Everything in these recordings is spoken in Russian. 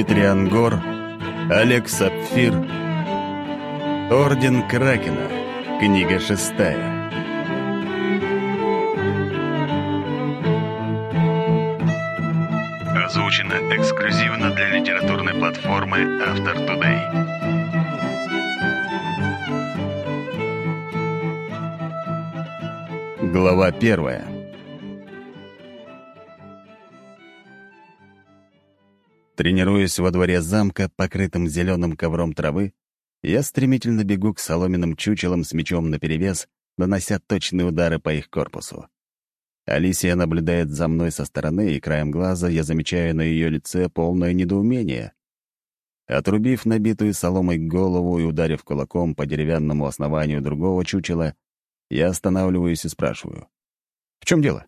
Дмитрий Ангор, Олег Сапфир, Орден Кракена, книга шестая. Озвучено эксклюзивно для литературной платформы Автор Today. Глава первая. Тренируясь во дворе замка, покрытым зеленым ковром травы, я стремительно бегу к соломенным чучелам с мечом наперевес, нанося точные удары по их корпусу. Алисия наблюдает за мной со стороны, и краем глаза я замечаю на ее лице полное недоумение. Отрубив набитую соломой голову и ударив кулаком по деревянному основанию другого чучела, я останавливаюсь и спрашиваю. «В чем дело?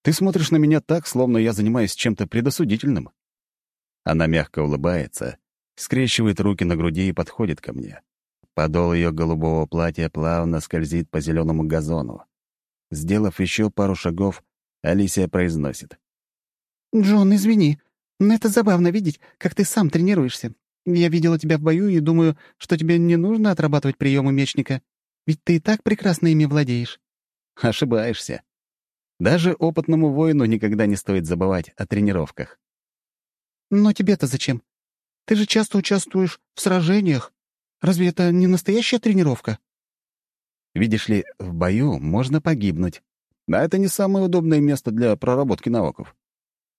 Ты смотришь на меня так, словно я занимаюсь чем-то предосудительным». Она мягко улыбается, скрещивает руки на груди и подходит ко мне. Подол ее голубого платья плавно скользит по зеленому газону. Сделав еще пару шагов, Алисия произносит. «Джон, извини, но это забавно видеть, как ты сам тренируешься. Я видела тебя в бою и думаю, что тебе не нужно отрабатывать приемы мечника, ведь ты и так прекрасно ими владеешь». Ошибаешься. Даже опытному воину никогда не стоит забывать о тренировках. «Но тебе-то зачем? Ты же часто участвуешь в сражениях. Разве это не настоящая тренировка?» Видишь ли, в бою можно погибнуть. А это не самое удобное место для проработки навыков.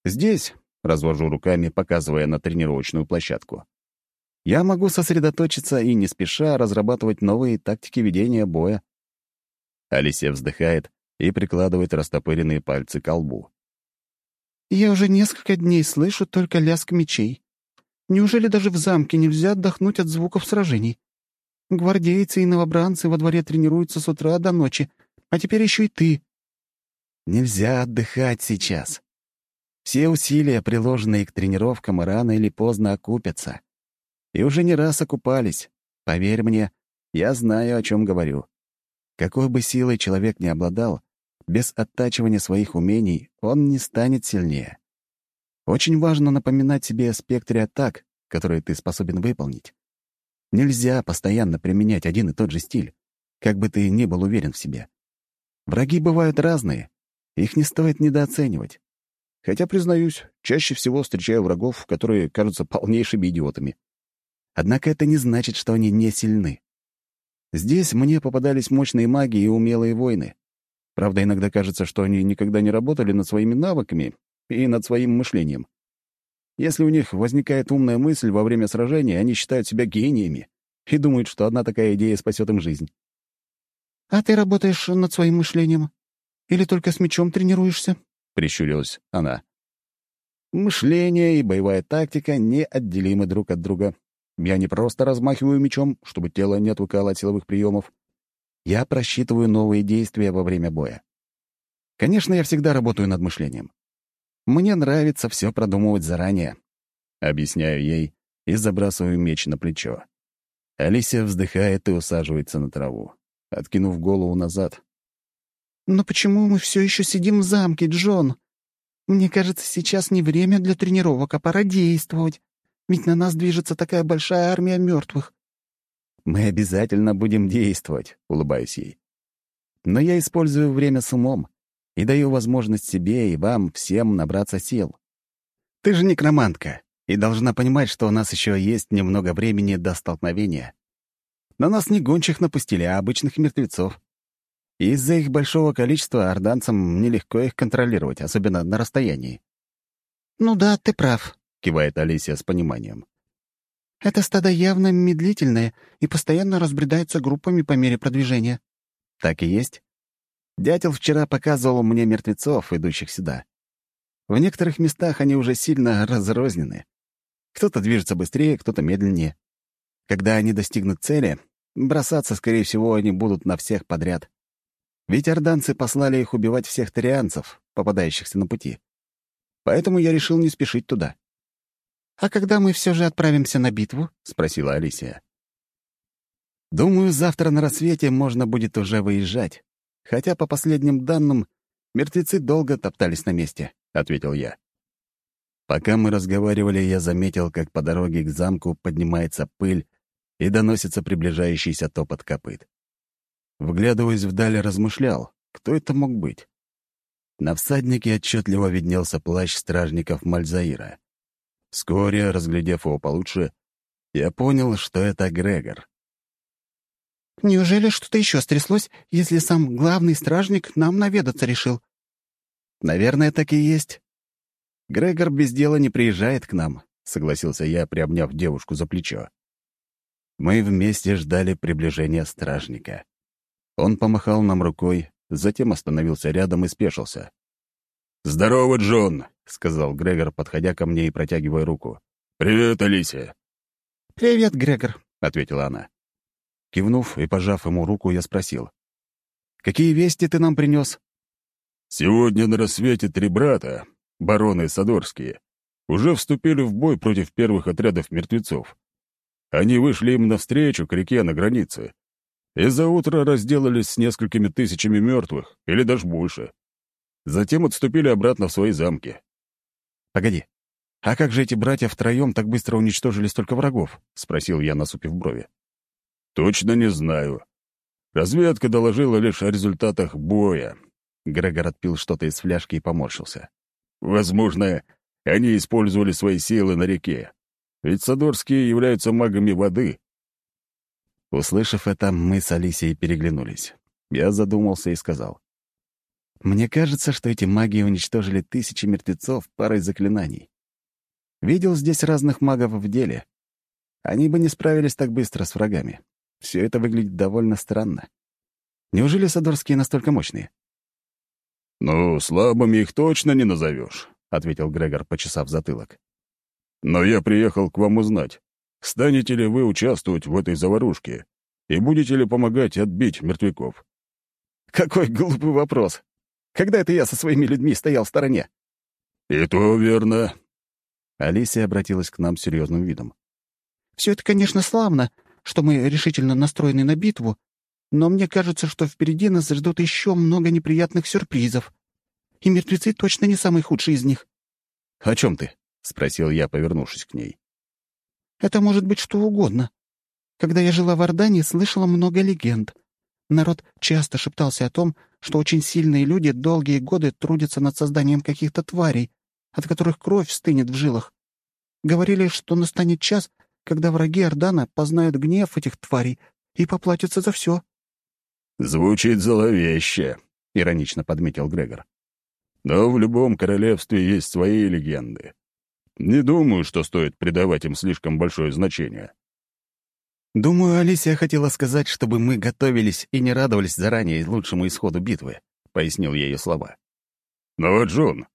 Здесь, — развожу руками, показывая на тренировочную площадку, я могу сосредоточиться и не спеша разрабатывать новые тактики ведения боя. Алисия вздыхает и прикладывает растопыренные пальцы к лбу. «Я уже несколько дней слышу только лязг мечей. Неужели даже в замке нельзя отдохнуть от звуков сражений? Гвардейцы и новобранцы во дворе тренируются с утра до ночи, а теперь еще и ты». «Нельзя отдыхать сейчас. Все усилия, приложенные к тренировкам, рано или поздно окупятся. И уже не раз окупались. Поверь мне, я знаю, о чем говорю. Какой бы силой человек ни обладал, без оттачивания своих умений он не станет сильнее. Очень важно напоминать себе о спектре атак, которые ты способен выполнить. Нельзя постоянно применять один и тот же стиль, как бы ты ни был уверен в себе. Враги бывают разные, их не стоит недооценивать. Хотя, признаюсь, чаще всего встречаю врагов, которые кажутся полнейшими идиотами. Однако это не значит, что они не сильны. Здесь мне попадались мощные маги и умелые воины. Правда, иногда кажется, что они никогда не работали над своими навыками и над своим мышлением. Если у них возникает умная мысль во время сражения, они считают себя гениями и думают, что одна такая идея спасет им жизнь. «А ты работаешь над своим мышлением? Или только с мечом тренируешься?» — прищурилась она. «Мышление и боевая тактика неотделимы друг от друга. Я не просто размахиваю мечом, чтобы тело не отвыкало от силовых приемов. Я просчитываю новые действия во время боя. Конечно, я всегда работаю над мышлением. Мне нравится все продумывать заранее. Объясняю ей и забрасываю меч на плечо. Алисия вздыхает и усаживается на траву, откинув голову назад. «Но почему мы все еще сидим в замке, Джон? Мне кажется, сейчас не время для тренировок, а пора действовать. Ведь на нас движется такая большая армия мертвых. «Мы обязательно будем действовать», — улыбаюсь ей. «Но я использую время с умом и даю возможность себе и вам всем набраться сил. Ты же некромантка и должна понимать, что у нас еще есть немного времени до столкновения. На нас не гончих напустили, а обычных мертвецов. Из-за их большого количества орданцам нелегко их контролировать, особенно на расстоянии». «Ну да, ты прав», — кивает Алисия с пониманием. Это стадо явно медлительное и постоянно разбредается группами по мере продвижения». «Так и есть. Дятел вчера показывал мне мертвецов, идущих сюда. В некоторых местах они уже сильно разрознены. Кто-то движется быстрее, кто-то медленнее. Когда они достигнут цели, бросаться, скорее всего, они будут на всех подряд. Ведь орданцы послали их убивать всех тарианцев, попадающихся на пути. Поэтому я решил не спешить туда. «А когда мы все же отправимся на битву?» — спросила Алисия. «Думаю, завтра на рассвете можно будет уже выезжать. Хотя, по последним данным, мертвецы долго топтались на месте», — ответил я. Пока мы разговаривали, я заметил, как по дороге к замку поднимается пыль и доносится приближающийся топот копыт. Вглядываясь вдаль, размышлял, кто это мог быть. На всаднике отчетливо виднелся плащ стражников Мальзаира. Вскоре, разглядев его получше, я понял, что это Грегор. «Неужели что-то еще стряслось, если сам главный стражник нам наведаться решил?» «Наверное, так и есть. Грегор без дела не приезжает к нам», — согласился я, приобняв девушку за плечо. Мы вместе ждали приближения стражника. Он помахал нам рукой, затем остановился рядом и спешился. «Здорово, Джон!» — сказал Грегор, подходя ко мне и протягивая руку. «Привет, Алисия!» «Привет, Грегор!» — ответила она. Кивнув и пожав ему руку, я спросил. «Какие вести ты нам принес?» «Сегодня на рассвете три брата, бароны Садорские, уже вступили в бой против первых отрядов мертвецов. Они вышли им навстречу к реке на границе, и за утро разделались с несколькими тысячами мертвых, или даже больше. Затем отступили обратно в свои замки. «Погоди, а как же эти братья втроем так быстро уничтожили столько врагов?» — спросил я, насупив брови. «Точно не знаю. Разведка доложила лишь о результатах боя». Грегор отпил что-то из фляжки и поморщился. «Возможно, они использовали свои силы на реке. Ведь Садорские являются магами воды, Услышав это, мы с Алисией переглянулись. Я задумался и сказал. «Мне кажется, что эти маги уничтожили тысячи мертвецов парой заклинаний. Видел здесь разных магов в деле. Они бы не справились так быстро с врагами. Все это выглядит довольно странно. Неужели Садорские настолько мощные?» «Ну, слабыми их точно не назовешь», — ответил Грегор, почесав затылок. «Но я приехал к вам узнать, Станете ли вы участвовать в этой заварушке? И будете ли помогать отбить мертвяков? Какой глупый вопрос. Когда это я со своими людьми стоял в стороне? И то верно. Алисия обратилась к нам с серьезным видом. Все это, конечно, славно, что мы решительно настроены на битву, но мне кажется, что впереди нас ждут еще много неприятных сюрпризов. И мертвецы точно не самый худший из них. — О чем ты? — спросил я, повернувшись к ней. Это может быть что угодно. Когда я жила в Ордане, слышала много легенд. Народ часто шептался о том, что очень сильные люди долгие годы трудятся над созданием каких-то тварей, от которых кровь стынет в жилах. Говорили, что настанет час, когда враги Ордана познают гнев этих тварей и поплатятся за все. «Звучит зловеще», — иронично подметил Грегор. «Но в любом королевстве есть свои легенды. Не думаю, что стоит придавать им слишком большое значение. «Думаю, Алисия хотела сказать, чтобы мы готовились и не радовались заранее лучшему исходу битвы», — пояснил я ее слова. «Но, Джон,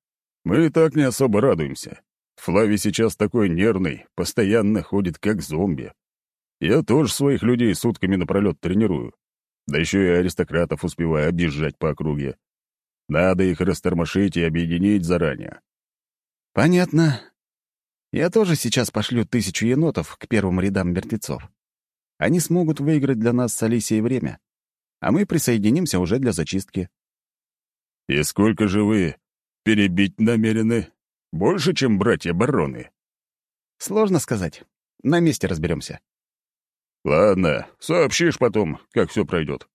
мы и так не особо радуемся. Флави сейчас такой нервный, постоянно ходит как зомби. Я тоже своих людей сутками напролет тренирую. Да еще и аристократов успеваю объезжать по округе. Надо их растормошить и объединить заранее». «Понятно. Я тоже сейчас пошлю тысячу енотов к первым рядам мертвецов. Они смогут выиграть для нас с Алисией время, а мы присоединимся уже для зачистки. «И сколько же вы перебить намерены? Больше, чем братья-бароны?» «Сложно сказать. На месте разберемся. «Ладно, сообщишь потом, как все пройдет.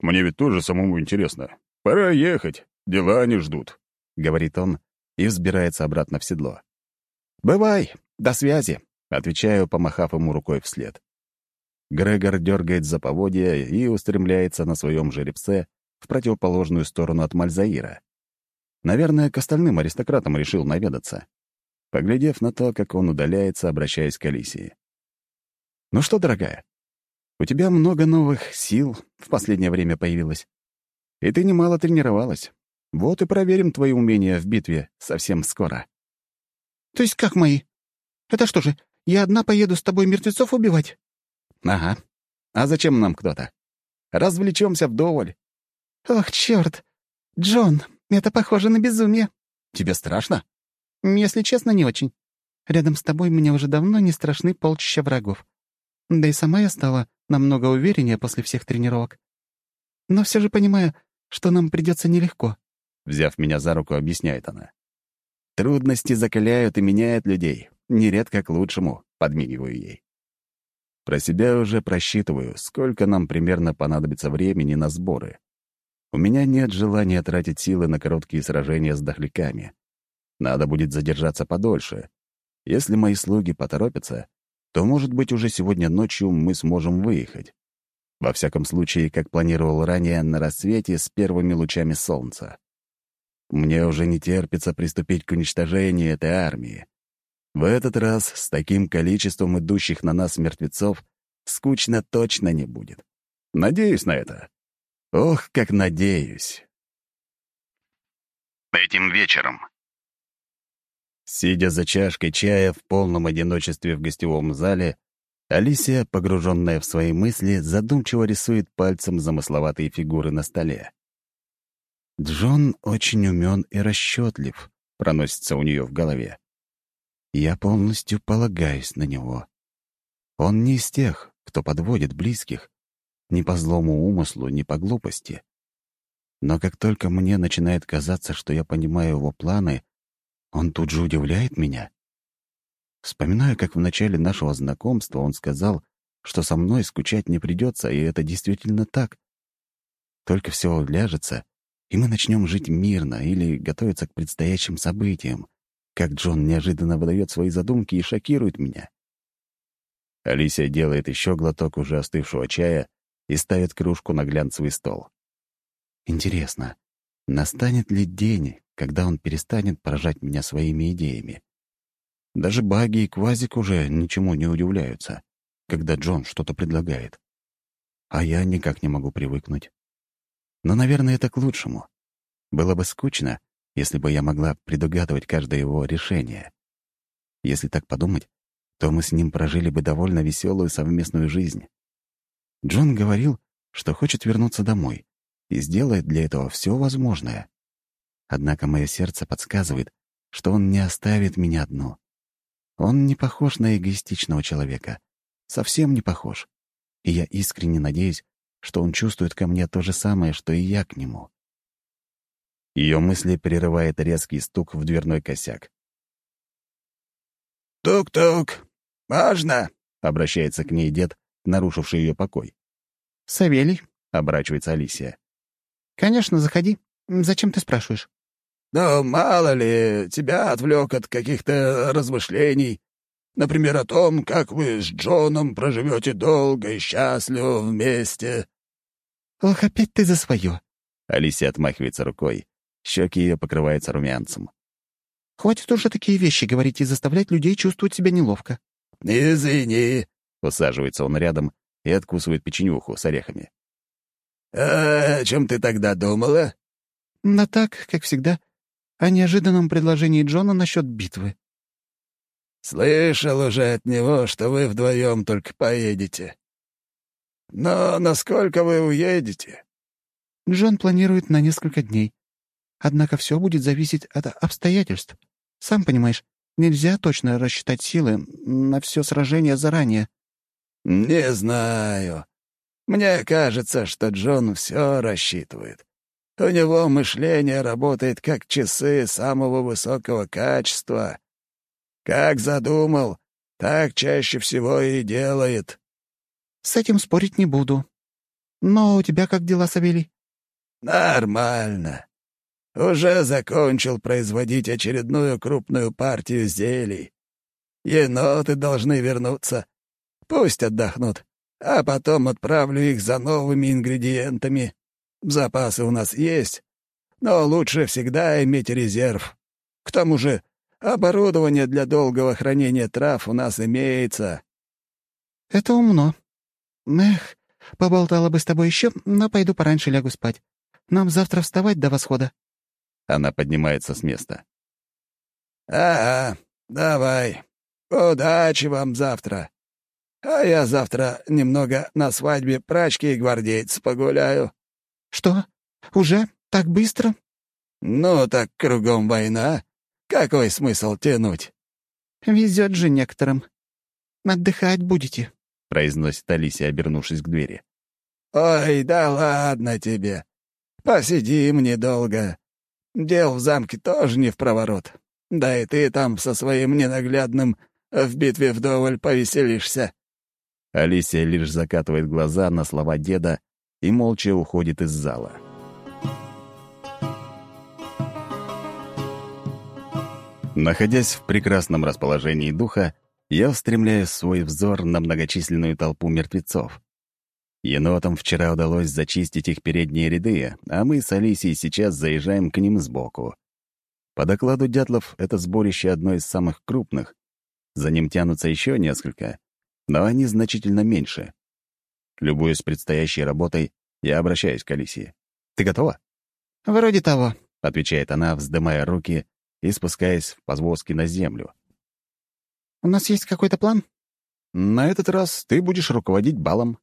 Мне ведь тоже самому интересно. Пора ехать, дела не ждут», — говорит он и взбирается обратно в седло. «Бывай, до связи», — отвечаю, помахав ему рукой вслед. Грегор дергает за поводья и устремляется на своем жеребце в противоположную сторону от Мальзаира. Наверное, к остальным аристократам решил наведаться. Поглядев на то, как он удаляется, обращаясь к Алисии. «Ну что, дорогая, у тебя много новых сил в последнее время появилось. И ты немало тренировалась. Вот и проверим твои умения в битве совсем скоро». То есть как мои? Это что же, я одна поеду с тобой мертвецов убивать? Ага. А зачем нам кто-то? Развлечемся вдоволь. Ох, черт! Джон, это похоже на безумие. Тебе страшно? Если честно, не очень. Рядом с тобой мне уже давно не страшны полчища врагов. Да и сама я стала намного увереннее после всех тренировок. Но все же понимаю, что нам придется нелегко. Взяв меня за руку, объясняет она. Трудности закаляют и меняют людей, нередко к лучшему, подмигиваю ей. Про себя уже просчитываю, сколько нам примерно понадобится времени на сборы. У меня нет желания тратить силы на короткие сражения с дохляками. Надо будет задержаться подольше. Если мои слуги поторопятся, то, может быть, уже сегодня ночью мы сможем выехать. Во всяком случае, как планировал ранее, на рассвете с первыми лучами солнца. Мне уже не терпится приступить к уничтожению этой армии. В этот раз с таким количеством идущих на нас мертвецов скучно точно не будет. Надеюсь на это. Ох, как надеюсь. Этим вечером. Сидя за чашкой чая в полном одиночестве в гостевом зале, Алисия, погруженная в свои мысли, задумчиво рисует пальцем замысловатые фигуры на столе. «Джон очень умен и расчетлив», — проносится у нее в голове. «Я полностью полагаюсь на него. Он не из тех, кто подводит близких, ни по злому умыслу, ни по глупости. Но как только мне начинает казаться, что я понимаю его планы, он тут же удивляет меня. Вспоминаю, как в начале нашего знакомства он сказал, что со мной скучать не придется, и это действительно так. Только все уляжется, и мы начнем жить мирно или готовиться к предстоящим событиям, как Джон неожиданно выдает свои задумки и шокирует меня. Алисия делает еще глоток уже остывшего чая и ставит кружку на глянцевый стол. Интересно, настанет ли день, когда он перестанет поражать меня своими идеями? Даже Баги и Квазик уже ничему не удивляются, когда Джон что-то предлагает. А я никак не могу привыкнуть. Но, наверное, это к лучшему. Было бы скучно, если бы я могла предугадывать каждое его решение. Если так подумать, то мы с ним прожили бы довольно веселую совместную жизнь. Джон говорил, что хочет вернуться домой и сделает для этого все возможное. Однако мое сердце подсказывает, что он не оставит меня одну. Он не похож на эгоистичного человека. Совсем не похож. И я искренне надеюсь, что он чувствует ко мне то же самое, что и я к нему. Ее мысли прерывает резкий стук в дверной косяк. «Тук-тук! Можно?» — обращается к ней дед, нарушивший ее покой. «Савелий?» — оборачивается Алисия. «Конечно, заходи. Зачем ты спрашиваешь?» «Ну, мало ли, тебя отвлек от каких-то размышлений. Например, о том, как вы с Джоном проживете долго и счастливо вместе». «Ох, опять ты за свое!» Алисия отмахивается рукой. Щеки ее покрываются румянцем. «Хватит уже такие вещи говорить и заставлять людей чувствовать себя неловко». «Извини», — усаживается он рядом и откусывает печенюху с орехами. «А о чем ты тогда думала?» «Да так, как всегда, о неожиданном предложении Джона насчет битвы». «Слышал уже от него, что вы вдвоем только поедете. Но насколько вы уедете?» Джон планирует на несколько дней. Однако все будет зависеть от обстоятельств. Сам понимаешь, нельзя точно рассчитать силы на все сражение заранее. «Не знаю. Мне кажется, что Джон все рассчитывает. У него мышление работает как часы самого высокого качества. Как задумал, так чаще всего и делает». «С этим спорить не буду. Но у тебя как дела, Савелий?» «Нормально. Уже закончил производить очередную крупную партию зелий. Еноты должны вернуться. Пусть отдохнут, а потом отправлю их за новыми ингредиентами. Запасы у нас есть, но лучше всегда иметь резерв. К тому же оборудование для долгого хранения трав у нас имеется». «Это умно. Эх, поболтала бы с тобой еще, но пойду пораньше лягу спать. Нам завтра вставать до восхода». Она поднимается с места. «Ага, давай. Удачи вам завтра. А я завтра немного на свадьбе прачки и гвардейца погуляю». «Что? Уже? Так быстро?» «Ну, так кругом война. Какой смысл тянуть?» «Везет же некоторым. Отдыхать будете», — произносит Алисия, обернувшись к двери. «Ой, да ладно тебе. Посидим недолго. Дел в замке тоже не в проворот. Да и ты там со своим ненаглядным в битве вдоволь повеселишься». Алисия лишь закатывает глаза на слова деда и молча уходит из зала. Находясь в прекрасном расположении духа, я устремляю свой взор на многочисленную толпу мертвецов. Енотам вчера удалось зачистить их передние ряды, а мы с Алисией сейчас заезжаем к ним сбоку. По докладу дятлов, это сборище одно из самых крупных. За ним тянутся еще несколько, но они значительно меньше. Любуясь предстоящей работой, я обращаюсь к Алисии. «Ты готова?» «Вроде того», — отвечает она, вздымая руки и спускаясь в позвозки на землю. «У нас есть какой-то план?» «На этот раз ты будешь руководить балом,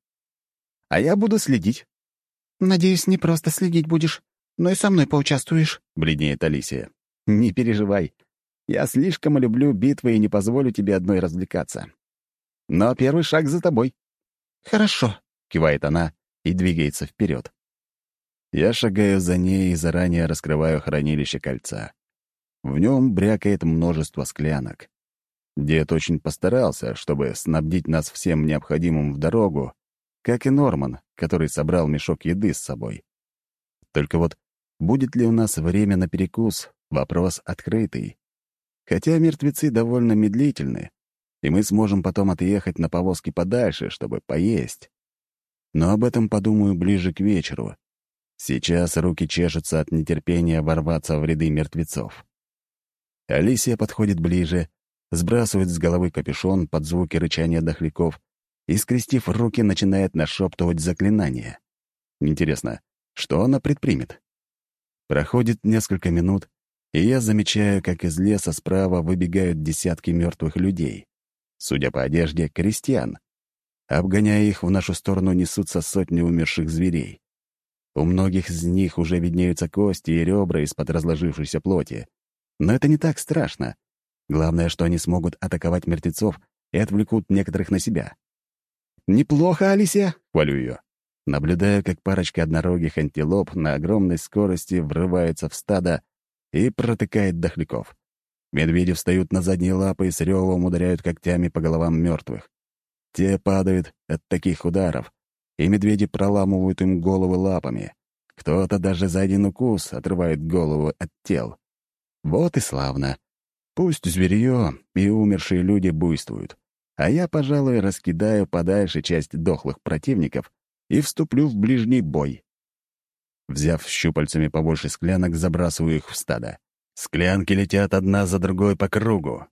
а я буду следить». «Надеюсь, не просто следить будешь, но и со мной поучаствуешь», — бледнеет Алисия. «Не переживай. Я слишком люблю битвы и не позволю тебе одной развлекаться. Но первый шаг за тобой». «Хорошо», — кивает она и двигается вперед. Я шагаю за ней и заранее раскрываю хранилище кольца. В нем брякает множество склянок. Дед очень постарался, чтобы снабдить нас всем необходимым в дорогу, как и Норман, который собрал мешок еды с собой. Только вот будет ли у нас время на перекус — вопрос открытый. Хотя мертвецы довольно медлительны, и мы сможем потом отъехать на повозке подальше, чтобы поесть. Но об этом подумаю ближе к вечеру. Сейчас руки чешутся от нетерпения ворваться в ряды мертвецов. Алисия подходит ближе, сбрасывает с головы капюшон под звуки рычания дохляков и, скрестив руки, начинает нашептывать заклинание. Интересно, что она предпримет? Проходит несколько минут, и я замечаю, как из леса справа выбегают десятки мертвых людей. Судя по одежде, крестьян. Обгоняя их, в нашу сторону несутся сотни умерших зверей. У многих из них уже виднеются кости и ребра из-под разложившейся плоти. Но это не так страшно. Главное, что они смогут атаковать мертвецов и отвлекут некоторых на себя. «Неплохо, Алисия!» — хвалю ее. Наблюдаю, как парочка однорогих антилоп на огромной скорости врывается в стадо и протыкает дохляков. Медведи встают на задние лапы и с ревом ударяют когтями по головам мертвых. Те падают от таких ударов, и медведи проламывают им головы лапами. Кто-то даже за один укус отрывает голову от тел. Вот и славно. Пусть зверье и умершие люди буйствуют а я, пожалуй, раскидаю подальше часть дохлых противников и вступлю в ближний бой. Взяв щупальцами побольше склянок, забрасываю их в стадо. Склянки летят одна за другой по кругу.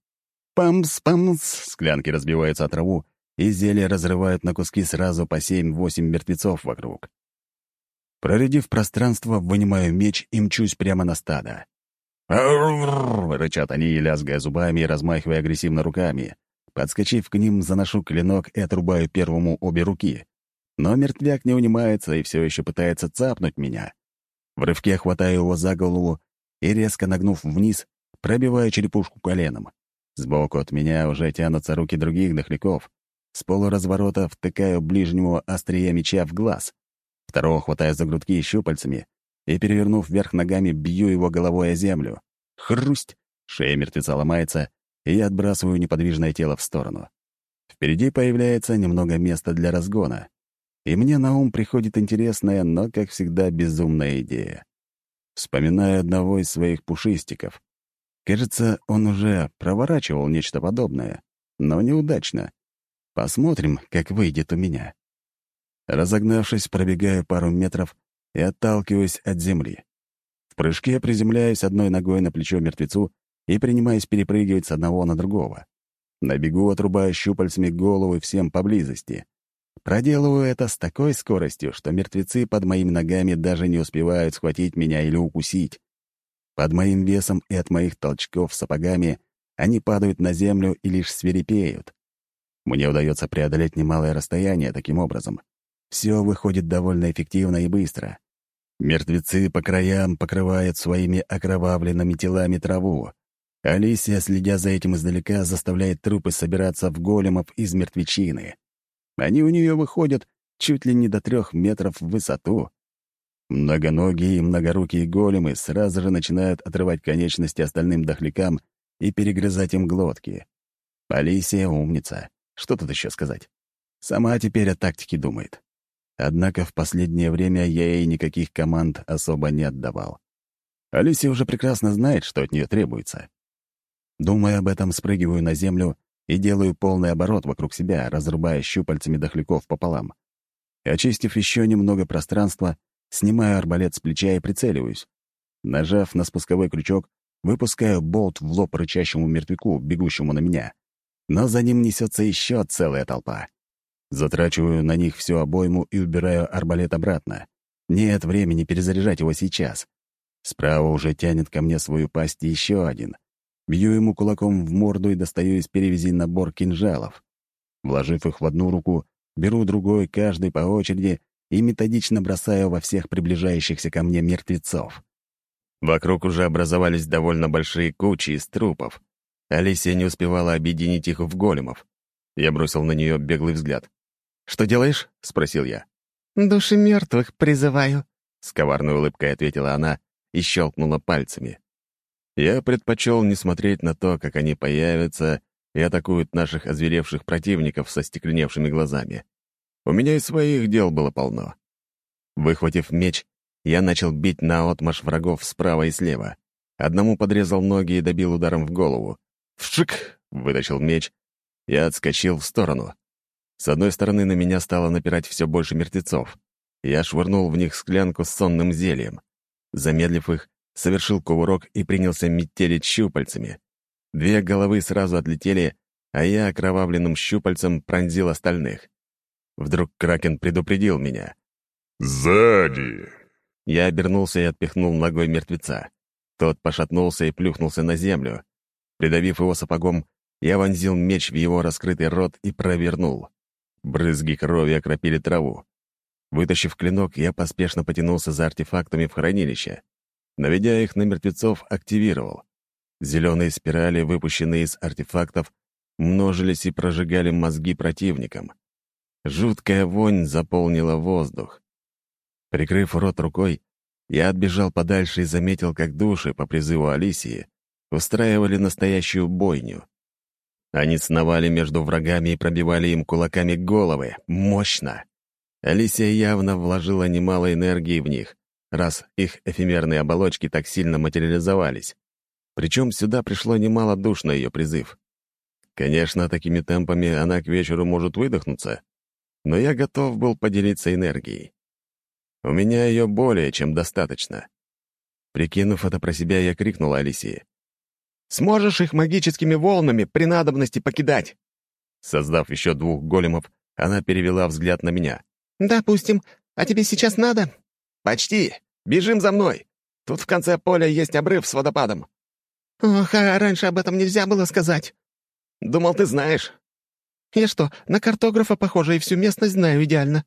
Памс-памс! Склянки разбиваются о траву, и зелья разрывают на куски сразу по семь-восемь мертвецов вокруг. Проредив пространство, вынимаю меч и мчусь прямо на стадо. рычат они, лязгая зубами и размахивая агрессивно руками. Подскочив к ним, заношу клинок и отрубаю первому обе руки. Но мертвяк не унимается и все еще пытается цапнуть меня. В рывке хватаю его за голову и, резко нагнув вниз, пробиваю черепушку коленом. Сбоку от меня уже тянутся руки других дохляков. С полуразворота втыкаю ближнему острие меча в глаз. Второго хватаю за грудки щупальцами и, перевернув вверх ногами, бью его головой о землю. Хрусть! Шея мертвеца ломается, и я отбрасываю неподвижное тело в сторону. Впереди появляется немного места для разгона, и мне на ум приходит интересная, но, как всегда, безумная идея. Вспоминаю одного из своих пушистиков. Кажется, он уже проворачивал нечто подобное, но неудачно. Посмотрим, как выйдет у меня. Разогнавшись, пробегаю пару метров и отталкиваюсь от земли. В прыжке приземляюсь одной ногой на плечо мертвецу и принимаясь перепрыгивать с одного на другого. На бегу отрубаю щупальцами головы всем поблизости. Проделываю это с такой скоростью, что мертвецы под моими ногами даже не успевают схватить меня или укусить. Под моим весом и от моих толчков сапогами они падают на землю и лишь свирепеют. Мне удается преодолеть немалое расстояние таким образом. Все выходит довольно эффективно и быстро. Мертвецы по краям покрывают своими окровавленными телами траву, Алисия, следя за этим издалека, заставляет трупы собираться в големов из мертвечины. Они у нее выходят чуть ли не до трех метров в высоту. Многоногие и многорукие големы сразу же начинают отрывать конечности остальным дохлякам и перегрызать им глотки. Алисия умница. Что тут еще сказать? Сама теперь о тактике думает. Однако в последнее время я ей никаких команд особо не отдавал. Алисия уже прекрасно знает, что от нее требуется. Думая об этом, спрыгиваю на землю и делаю полный оборот вокруг себя, разрубая щупальцами дохляков пополам. Очистив еще немного пространства, снимаю арбалет с плеча и прицеливаюсь. Нажав на спусковой крючок, выпускаю болт в лоб рычащему мертвяку, бегущему на меня. Но за ним несется еще целая толпа. Затрачиваю на них всю обойму и убираю арбалет обратно. Нет времени перезаряжать его сейчас. Справа уже тянет ко мне свою пасть еще один. Бью ему кулаком в морду и достаю из перевязи набор кинжалов. Вложив их в одну руку, беру другой, каждый по очереди, и методично бросаю во всех приближающихся ко мне мертвецов. Вокруг уже образовались довольно большие кучи из трупов. Алисия не успевала объединить их в големов. Я бросил на нее беглый взгляд. «Что делаешь?» — спросил я. «Души мертвых призываю», — с коварной улыбкой ответила она и щелкнула пальцами. Я предпочел не смотреть на то, как они появятся и атакуют наших озверевших противников со стекленевшими глазами. У меня и своих дел было полно. Выхватив меч, я начал бить на отмаш врагов справа и слева. Одному подрезал ноги и добил ударом в голову. «Вшик!» — вытащил меч. Я отскочил в сторону. С одной стороны на меня стало напирать все больше мертвецов. Я швырнул в них склянку с сонным зельем. Замедлив их, совершил кувырок и принялся метелить щупальцами. Две головы сразу отлетели, а я окровавленным щупальцем пронзил остальных. Вдруг Кракен предупредил меня. «Сзади!» Я обернулся и отпихнул ногой мертвеца. Тот пошатнулся и плюхнулся на землю. Придавив его сапогом, я вонзил меч в его раскрытый рот и провернул. Брызги крови окропили траву. Вытащив клинок, я поспешно потянулся за артефактами в хранилище. Наведя их на мертвецов, активировал. Зеленые спирали, выпущенные из артефактов, множились и прожигали мозги противникам. Жуткая вонь заполнила воздух. Прикрыв рот рукой, я отбежал подальше и заметил, как души по призыву Алисии устраивали настоящую бойню. Они сновали между врагами и пробивали им кулаками головы. Мощно! Алисия явно вложила немало энергии в них, раз их эфемерные оболочки так сильно материализовались. Причем сюда пришло немало душ на ее призыв. Конечно, такими темпами она к вечеру может выдохнуться, но я готов был поделиться энергией. У меня ее более чем достаточно. Прикинув это про себя, я крикнул Алисии. «Сможешь их магическими волнами при надобности покидать?» Создав еще двух големов, она перевела взгляд на меня. «Допустим. А тебе сейчас надо?» «Почти. Бежим за мной. Тут в конце поля есть обрыв с водопадом». «Ох, а раньше об этом нельзя было сказать». «Думал, ты знаешь». «Я что, на картографа похоже и всю местность знаю идеально».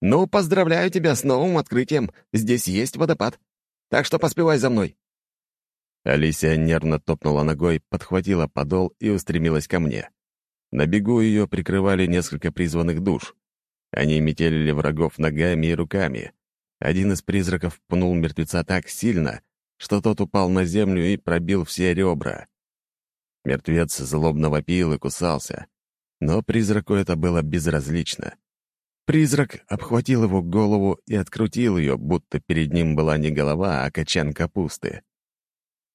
«Ну, поздравляю тебя с новым открытием. Здесь есть водопад. Так что поспевай за мной». Алисия нервно топнула ногой, подхватила подол и устремилась ко мне. На бегу ее прикрывали несколько призванных душ. Они метелили врагов ногами и руками. Один из призраков пнул мертвеца так сильно, что тот упал на землю и пробил все ребра. Мертвец злобно вопил и кусался, но призраку это было безразлично. Призрак обхватил его голову и открутил ее, будто перед ним была не голова, а качан капусты.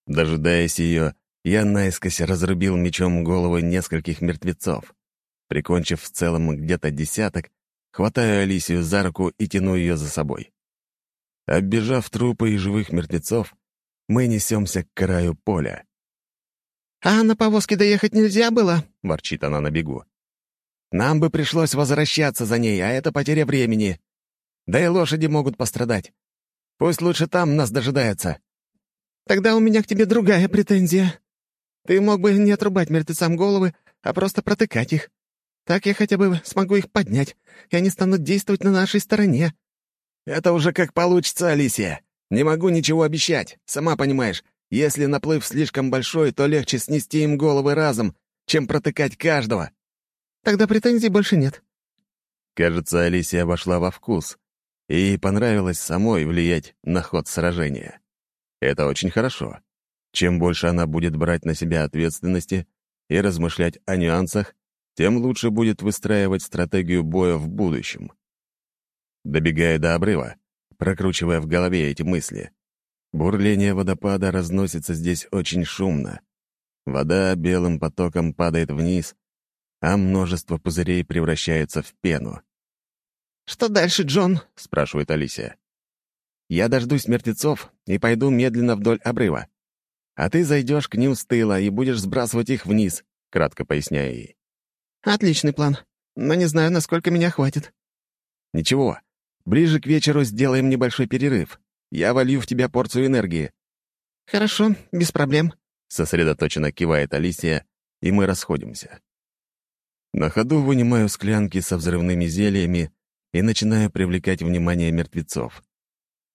Дожидаясь ее, я наискось разрубил мечом головы нескольких мертвецов. Прикончив в целом где-то десяток, хватаю Алисию за руку и тяну ее за собой. Оббежав трупы и живых мертвецов, мы несемся к краю поля. «А на повозке доехать нельзя было?» — ворчит она на бегу. «Нам бы пришлось возвращаться за ней, а это потеря времени. Да и лошади могут пострадать. Пусть лучше там нас дожидаются». «Тогда у меня к тебе другая претензия. Ты мог бы не отрубать мертвецам головы, а просто протыкать их. Так я хотя бы смогу их поднять, и они станут действовать на нашей стороне». «Это уже как получится, Алисия. Не могу ничего обещать. Сама понимаешь, если наплыв слишком большой, то легче снести им головы разом, чем протыкать каждого». «Тогда претензий больше нет». Кажется, Алисия вошла во вкус, и ей понравилось самой влиять на ход сражения. Это очень хорошо. Чем больше она будет брать на себя ответственности и размышлять о нюансах, тем лучше будет выстраивать стратегию боя в будущем. Добегая до обрыва, прокручивая в голове эти мысли, бурление водопада разносится здесь очень шумно. Вода белым потоком падает вниз, а множество пузырей превращается в пену. «Что дальше, Джон?» — спрашивает Алисия. «Я дождусь мертвецов и пойду медленно вдоль обрыва. А ты зайдешь к ним с тыла и будешь сбрасывать их вниз», — кратко поясняя ей. «Отличный план, но не знаю, насколько меня хватит». «Ничего, ближе к вечеру сделаем небольшой перерыв. Я волью в тебя порцию энергии». «Хорошо, без проблем», — сосредоточенно кивает Алисия, и мы расходимся. На ходу вынимаю склянки со взрывными зельями и начинаю привлекать внимание мертвецов.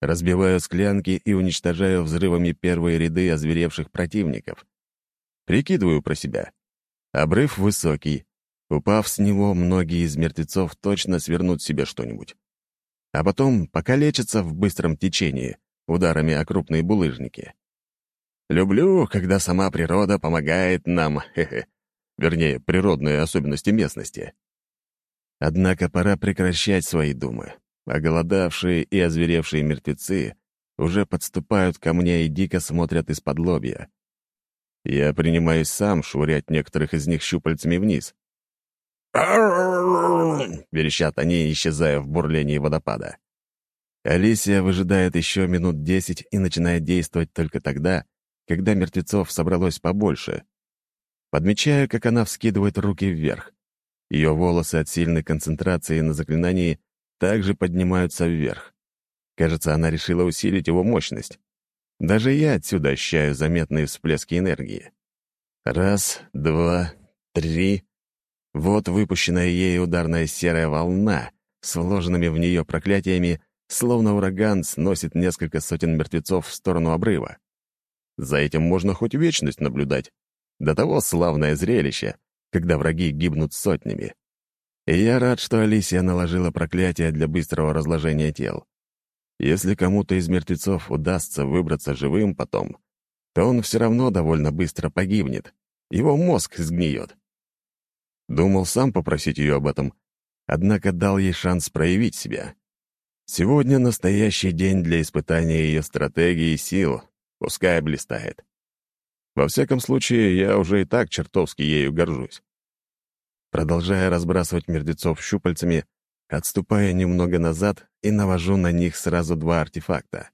Разбиваю склянки и уничтожаю взрывами первые ряды озверевших противников. Прикидываю про себя. Обрыв высокий. Упав с него, многие из мертвецов точно свернут себе что-нибудь. А потом покалечатся в быстром течении, ударами о крупные булыжники. Люблю, когда сама природа помогает нам, хе -хе. вернее, природные особенности местности. Однако пора прекращать свои думы. Оголодавшие и озверевшие мертвецы уже подступают ко мне и дико смотрят из-под лобья. Я принимаюсь сам швырять некоторых из них щупальцами вниз. Верещат они, исчезая в бурлении водопада. Алисия выжидает еще минут десять и начинает действовать только тогда, когда мертвецов собралось побольше. Подмечаю, как она вскидывает руки вверх. Ее волосы от сильной концентрации на заклинании также поднимаются вверх. Кажется, она решила усилить его мощность. Даже я отсюда ощущаю заметные всплески энергии. Раз, два, три. Вот выпущенная ей ударная серая волна с вложенными в нее проклятиями, словно ураган сносит несколько сотен мертвецов в сторону обрыва. За этим можно хоть вечность наблюдать. До того славное зрелище, когда враги гибнут сотнями. И я рад, что Алисия наложила проклятие для быстрого разложения тел. Если кому-то из мертвецов удастся выбраться живым потом, то он все равно довольно быстро погибнет. Его мозг сгниет. Думал сам попросить ее об этом, однако дал ей шанс проявить себя. Сегодня настоящий день для испытания ее стратегии и сил, пускай блистает. Во всяком случае, я уже и так чертовски ею горжусь. Продолжая разбрасывать мертвецов щупальцами, отступая немного назад и навожу на них сразу два артефакта.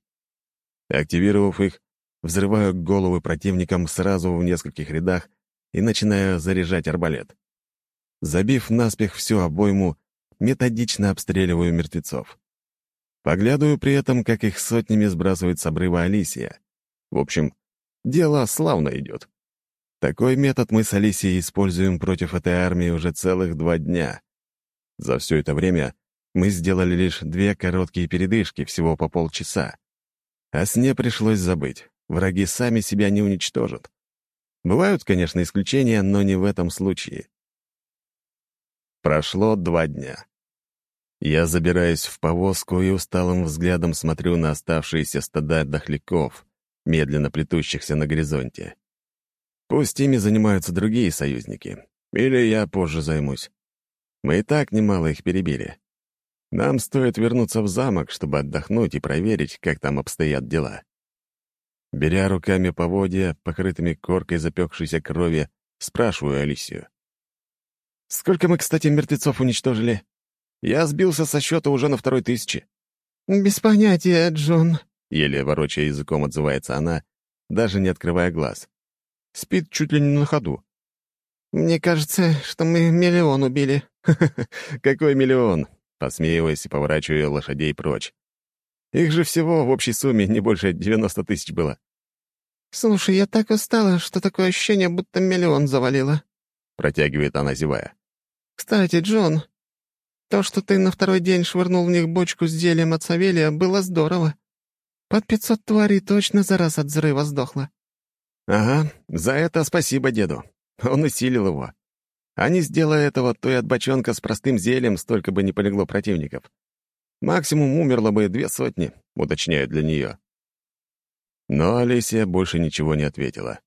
Активировав их, взрываю головы противникам сразу в нескольких рядах и начинаю заряжать арбалет. Забив наспех всю обойму, методично обстреливаю мертвецов. Поглядываю при этом, как их сотнями сбрасывает с обрыва Алисия. В общем, дело славно идет. Такой метод мы с Алисией используем против этой армии уже целых два дня. За все это время мы сделали лишь две короткие передышки, всего по полчаса. О сне пришлось забыть. Враги сами себя не уничтожат. Бывают, конечно, исключения, но не в этом случае. Прошло два дня. Я забираюсь в повозку и усталым взглядом смотрю на оставшиеся стада дохляков, медленно плетущихся на горизонте. Пусть ими занимаются другие союзники. Или я позже займусь. Мы и так немало их перебили. Нам стоит вернуться в замок, чтобы отдохнуть и проверить, как там обстоят дела. Беря руками поводья, покрытыми коркой запекшейся крови, спрашиваю Алисию. «Сколько мы, кстати, мертвецов уничтожили? Я сбился со счета уже на второй тысячи». «Без понятия, Джон», — еле ворочая языком отзывается она, даже не открывая глаз. Спит чуть ли не на ходу. «Мне кажется, что мы миллион убили». Какой миллион?» Посмеиваясь и поворачивая лошадей прочь. «Их же всего в общей сумме не больше 90 тысяч было». «Слушай, я так устала, что такое ощущение, будто миллион завалило», — протягивает она, зевая. «Кстати, Джон, то, что ты на второй день швырнул в них бочку с зельем от Савелия, было здорово. Под пятьсот тварей точно за раз от взрыва сдохло. «Ага, за это спасибо деду. Он усилил его. А не сделая этого, то и от бочонка с простым зельем столько бы не полегло противников. Максимум умерло бы две сотни, уточняют для нее. Но Алисия больше ничего не ответила.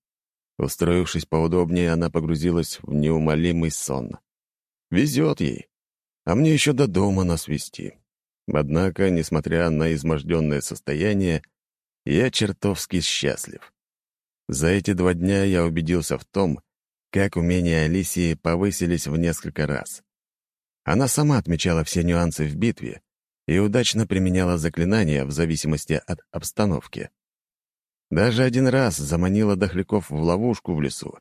Устроившись поудобнее, она погрузилась в неумолимый сон. Везет ей. А мне еще до дома нас вести. Однако, несмотря на изможденное состояние, я чертовски счастлив. За эти два дня я убедился в том, как умения Алисии повысились в несколько раз. Она сама отмечала все нюансы в битве и удачно применяла заклинания в зависимости от обстановки. Даже один раз заманила дохляков в ловушку в лесу.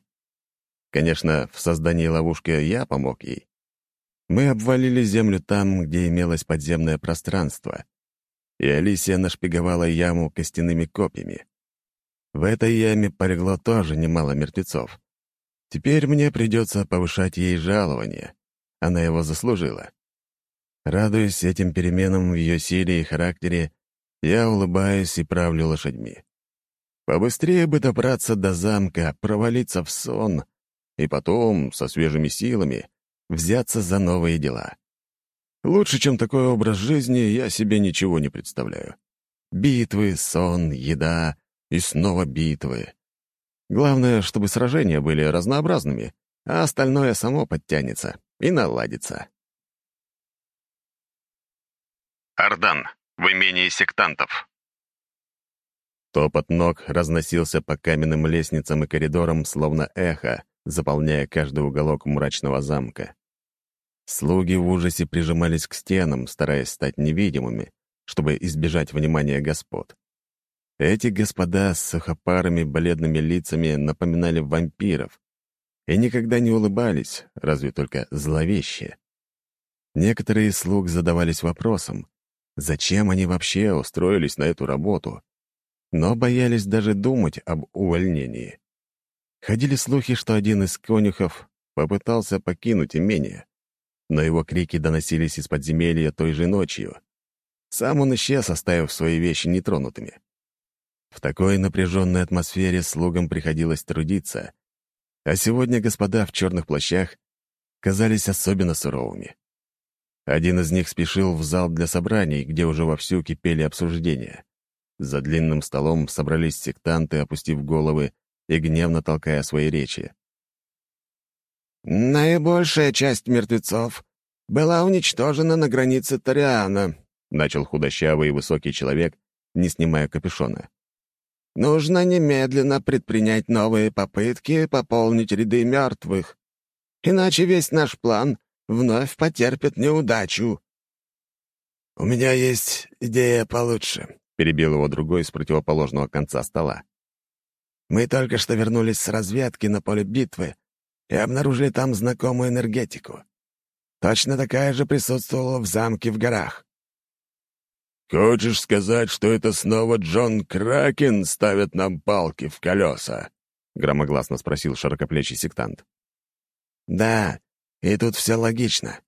Конечно, в создании ловушки я помог ей. Мы обвалили землю там, где имелось подземное пространство, и Алисия нашпиговала яму костяными копьями. В этой яме полегло тоже немало мертвецов. Теперь мне придется повышать ей жалование. Она его заслужила. Радуясь этим переменам в ее силе и характере, я улыбаюсь и правлю лошадьми. Побыстрее бы добраться до замка, провалиться в сон, и потом, со свежими силами, взяться за новые дела. Лучше, чем такой образ жизни, я себе ничего не представляю. Битвы, сон, еда и снова битвы. Главное, чтобы сражения были разнообразными, а остальное само подтянется и наладится. Ардан, в имении сектантов. Топот ног разносился по каменным лестницам и коридорам, словно эхо, заполняя каждый уголок мрачного замка. Слуги в ужасе прижимались к стенам, стараясь стать невидимыми, чтобы избежать внимания господ. Эти господа с сухопарыми бледными лицами напоминали вампиров и никогда не улыбались, разве только зловеще. Некоторые слуг задавались вопросом, зачем они вообще устроились на эту работу, но боялись даже думать об увольнении. Ходили слухи, что один из конюхов попытался покинуть имение, но его крики доносились из подземелья той же ночью. Сам он исчез, оставив свои вещи нетронутыми. В такой напряженной атмосфере слугам приходилось трудиться, а сегодня господа в черных плащах казались особенно суровыми. Один из них спешил в зал для собраний, где уже вовсю кипели обсуждения. За длинным столом собрались сектанты, опустив головы и гневно толкая свои речи. «Наибольшая часть мертвецов была уничтожена на границе Ториана», — начал худощавый и высокий человек, не снимая капюшона. «Нужно немедленно предпринять новые попытки пополнить ряды мертвых, иначе весь наш план вновь потерпит неудачу». «У меня есть идея получше», перебил его другой с противоположного конца стола. «Мы только что вернулись с разведки на поле битвы и обнаружили там знакомую энергетику. Точно такая же присутствовала в замке в горах». «Хочешь сказать, что это снова Джон Кракен ставит нам палки в колеса?» — громогласно спросил широкоплечий сектант. «Да, и тут все логично.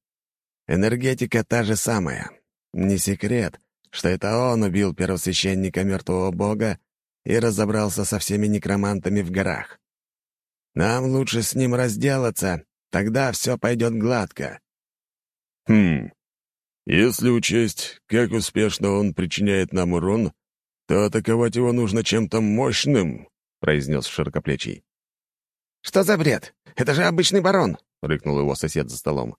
Энергетика та же самая. Не секрет, что это он убил первосвященника мертвого бога и разобрался со всеми некромантами в горах. Нам лучше с ним разделаться, тогда все пойдет гладко. Хм, если учесть, как успешно он причиняет нам урон, то атаковать его нужно чем-то мощным, произнес широкоплечий. «Что за бред? Это же обычный барон!» — рыкнул его сосед за столом.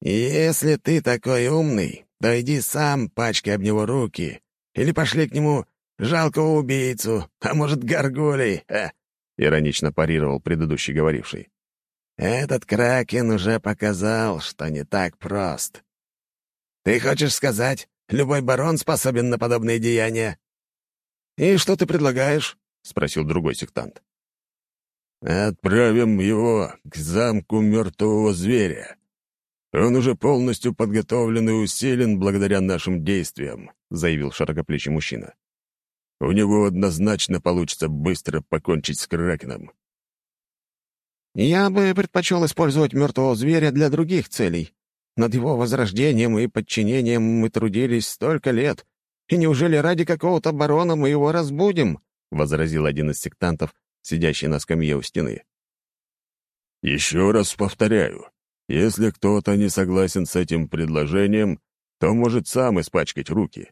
«Если ты такой умный, да иди сам, пачкай об него руки. Или пошли к нему жалкого убийцу, а может, горгулей, а?» — иронично парировал предыдущий говоривший. «Этот Кракен уже показал, что не так прост. Ты хочешь сказать, любой барон способен на подобные деяния?» «И что ты предлагаешь?» — спросил другой сектант. «Отправим его к замку мертвого зверя. «Он уже полностью подготовлен и усилен благодаря нашим действиям», — заявил широкоплечий мужчина. «У него однозначно получится быстро покончить с Кракеном». «Я бы предпочел использовать мертвого зверя для других целей. Над его возрождением и подчинением мы трудились столько лет. И неужели ради какого-то барона мы его разбудим?» — возразил один из сектантов, сидящий на скамье у стены. «Еще раз повторяю, если кто-то не согласен с этим предложением, то может сам испачкать руки.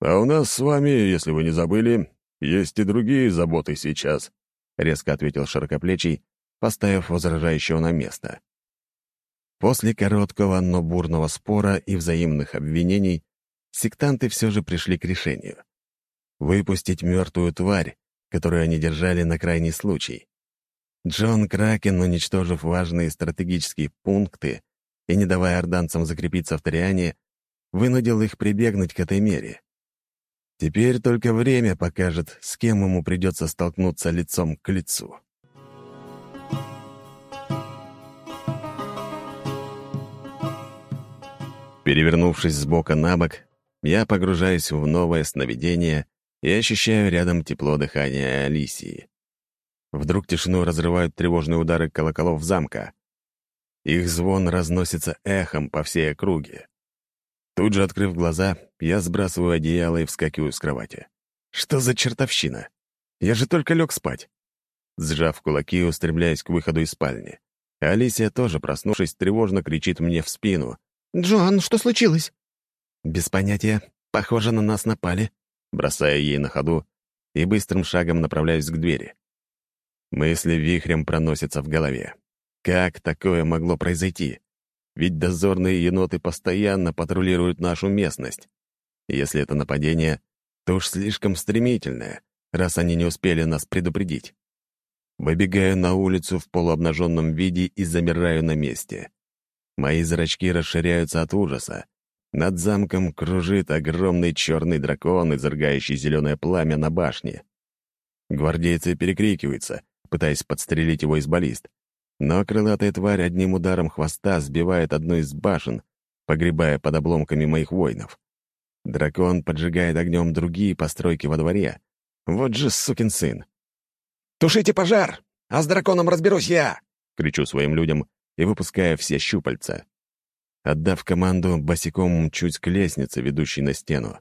«А у нас с вами, если вы не забыли, есть и другие заботы сейчас», — резко ответил широкоплечий, поставив возражающего на место. После короткого, но бурного спора и взаимных обвинений сектанты все же пришли к решению. Выпустить мертвую тварь, которую они держали на крайний случай. Джон Кракен, уничтожив важные стратегические пункты и не давая орданцам закрепиться в Ториане, вынудил их прибегнуть к этой мере. Теперь только время покажет, с кем ему придется столкнуться лицом к лицу. Перевернувшись с бока на бок, я погружаюсь в новое сновидение и ощущаю рядом тепло дыхания Алисии. Вдруг тишину разрывают тревожные удары колоколов замка. Их звон разносится эхом по всей округе. Тут же, открыв глаза, я сбрасываю одеяло и вскакиваю с кровати. Что за чертовщина? Я же только лег спать. Сжав кулаки, устремляясь к выходу из спальни. Алисия, тоже проснувшись, тревожно кричит мне в спину. «Джоан, что случилось?» «Без понятия. Похоже, на нас напали». Бросая ей на ходу и быстрым шагом направляюсь к двери. Мысли вихрем проносятся в голове. Как такое могло произойти? Ведь дозорные еноты постоянно патрулируют нашу местность. Если это нападение, то уж слишком стремительное, раз они не успели нас предупредить. Выбегаю на улицу в полуобнаженном виде и замираю на месте. Мои зрачки расширяются от ужаса. Над замком кружит огромный черный дракон, изрыгающий зеленое пламя на башне. Гвардейцы перекрикиваются, пытаясь подстрелить его из баллист. Но крылатая тварь одним ударом хвоста сбивает одну из башен, погребая под обломками моих воинов. Дракон поджигает огнем другие постройки во дворе. Вот же сукин сын. «Тушите пожар! А с драконом разберусь я!» — кричу своим людям и выпускаю все щупальца. Отдав команду, босиком мчусь к лестнице, ведущей на стену.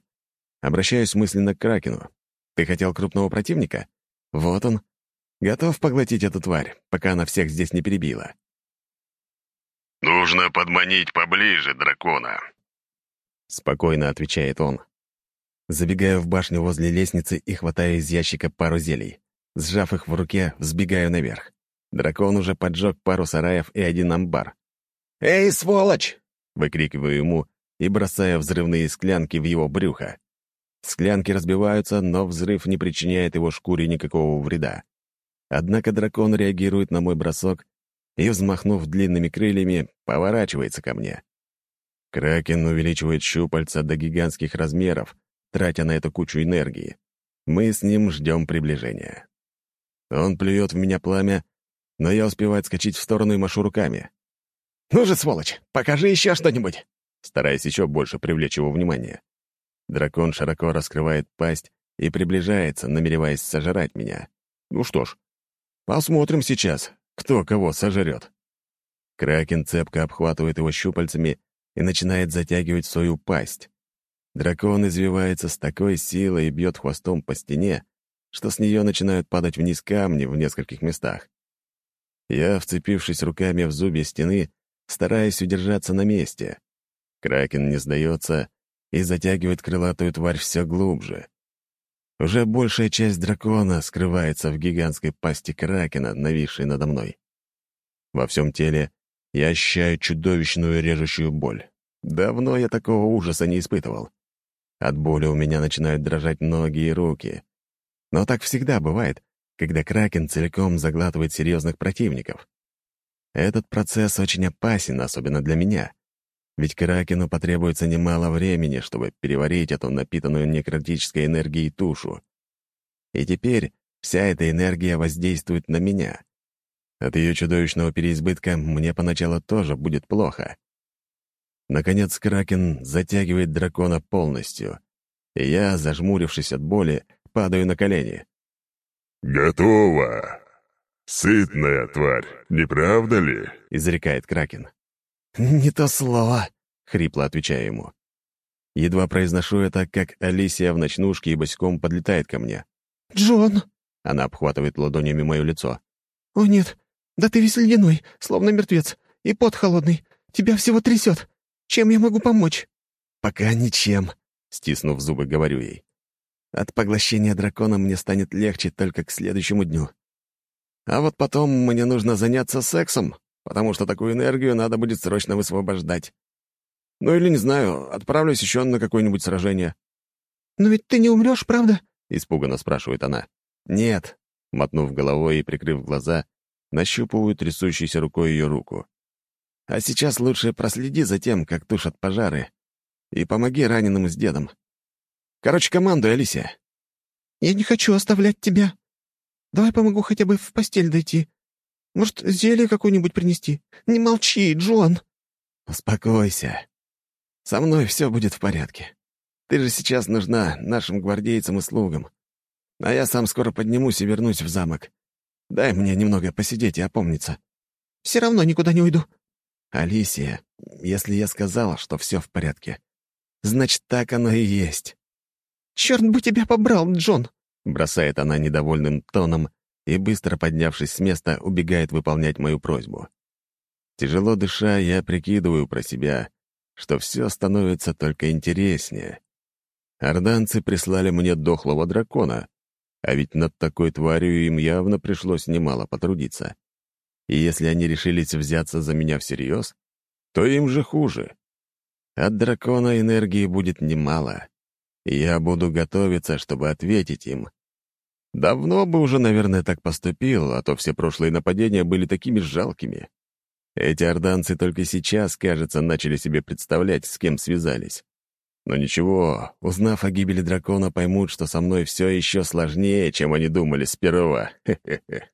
Обращаюсь мысленно к Кракену. «Ты хотел крупного противника? Вот он. Готов поглотить эту тварь, пока она всех здесь не перебила». «Нужно подманить поближе дракона», — спокойно отвечает он. Забегаю в башню возле лестницы и хватаю из ящика пару зелий. Сжав их в руке, взбегаю наверх. Дракон уже поджег пару сараев и один амбар. «Эй, сволочь!» — выкрикиваю ему и бросаю взрывные склянки в его брюхо. Склянки разбиваются, но взрыв не причиняет его шкуре никакого вреда. Однако дракон реагирует на мой бросок и, взмахнув длинными крыльями, поворачивается ко мне. Кракен увеличивает щупальца до гигантских размеров, тратя на это кучу энергии. Мы с ним ждем приближения. Он плюет в меня пламя, но я успеваю отскочить в сторону и машу руками. «Ну же, сволочь, покажи еще что-нибудь!» Стараясь еще больше привлечь его внимание. Дракон широко раскрывает пасть и приближается, намереваясь сожрать меня. Ну что ж, посмотрим сейчас, кто кого сожрет. Кракен цепко обхватывает его щупальцами и начинает затягивать свою пасть. Дракон извивается с такой силой и бьет хвостом по стене, что с нее начинают падать вниз камни в нескольких местах. Я, вцепившись руками в зубья стены, стараюсь удержаться на месте. Кракен не сдается и затягивает крылатую тварь все глубже. Уже большая часть дракона скрывается в гигантской пасти Кракена, нависшей надо мной. Во всем теле я ощущаю чудовищную режущую боль. Давно я такого ужаса не испытывал. От боли у меня начинают дрожать ноги и руки. Но так всегда бывает, когда Кракен целиком заглатывает серьезных противников. Этот процесс очень опасен, особенно для меня. Ведь Кракену потребуется немало времени, чтобы переварить эту напитанную некротической энергией тушу. И теперь вся эта энергия воздействует на меня. От ее чудовищного переизбытка мне поначалу тоже будет плохо. Наконец Кракен затягивает дракона полностью, и я, зажмурившись от боли, падаю на колени. «Готово! Сытная тварь, не правда ли?» — изрекает Кракен. «Не то слово!» — хрипло отвечаю ему. Едва произношу это, как Алисия в ночнушке и босиком подлетает ко мне. «Джон!» — она обхватывает ладонями мое лицо. «О нет, да ты весь ледяной, словно мертвец, и пот холодный. Тебя всего трясет. Чем я могу помочь?» «Пока ничем», —— стиснув зубы, говорю ей. «От поглощения дракона мне станет легче только к следующему дню. А вот потом мне нужно заняться сексом, потому что такую энергию надо будет срочно высвобождать. Ну или, не знаю, отправлюсь еще на какое-нибудь сражение». «Но ведь ты не умрешь, правда?» — испуганно спрашивает она. «Нет», — мотнув головой и прикрыв глаза, нащупываю трясущейся рукой ее руку. «А сейчас лучше проследи за тем, как тушат пожары, и помоги раненым с дедом. Короче, командуй, Алисия». «Я не хочу оставлять тебя. Давай помогу хотя бы в постель дойти. Может, зелье какое-нибудь принести? Не молчи, Джон!» «Успокойся. Со мной все будет в порядке. Ты же сейчас нужна нашим гвардейцам и слугам. А я сам скоро поднимусь и вернусь в замок. Дай мне немного посидеть и опомниться». «Все равно никуда не уйду». «Алисия, если я сказал, что все в порядке, значит, так оно и есть». «Черт бы тебя побрал, Джон!» — бросает она недовольным тоном и, быстро поднявшись с места, убегает выполнять мою просьбу. Тяжело дыша, я прикидываю про себя, что все становится только интереснее. Орданцы прислали мне дохлого дракона, а ведь над такой тварью им явно пришлось немало потрудиться. И если они решились взяться за меня всерьез, то им же хуже. От дракона энергии будет немало, и я буду готовиться, чтобы ответить им. Давно бы уже, наверное, так поступил, а то все прошлые нападения были такими жалкими. Эти орданцы только сейчас, кажется, начали себе представлять, с кем связались. Но ничего, узнав о гибели дракона, поймут, что со мной все еще сложнее, чем они думали сперва. Хе-хе-хе.